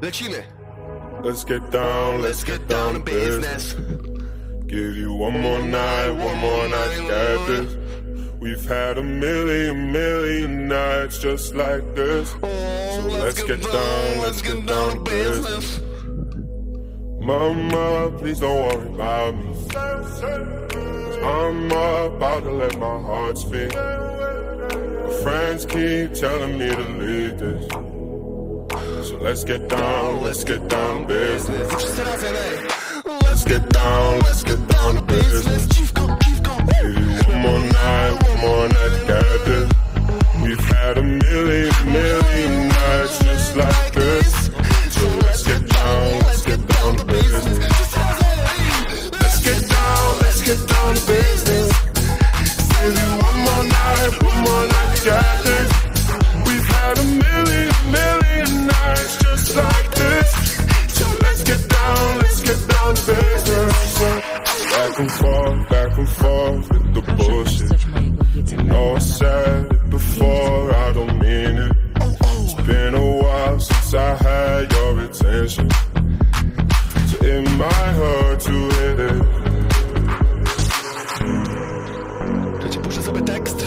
Lecimy. Let's get down, let's get down to business. Give you one more night, one more night get this. We've had a million, million nights just like this. Oh, so let's get down, let's get down to business. Mama, please don't worry about me. I'm about to let my heart speak. My friends keep telling me to leave this. Let's get down, let's get down business. Wszyscy razem, ej. Let's get down, let's get down to business. Dziwko, dziwko. Give you one more night, one more night to get this. We've had a million, million nights just like this. So let's get down, let's get down to business. Let's get down, let's get down to business. Back and forth, back and forth with the bullshit. Coś mojego wiedzy know I said it before, I don't mean it. It's been a while since I had your attention. So it might hurt to hit it. To ci puszczę sobie tekst.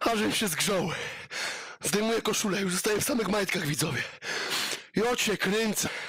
Ażem się zgrzął. Zdejmuję koszulę, już zostaję w samych majtkach, widzowie. I ocie kręcę.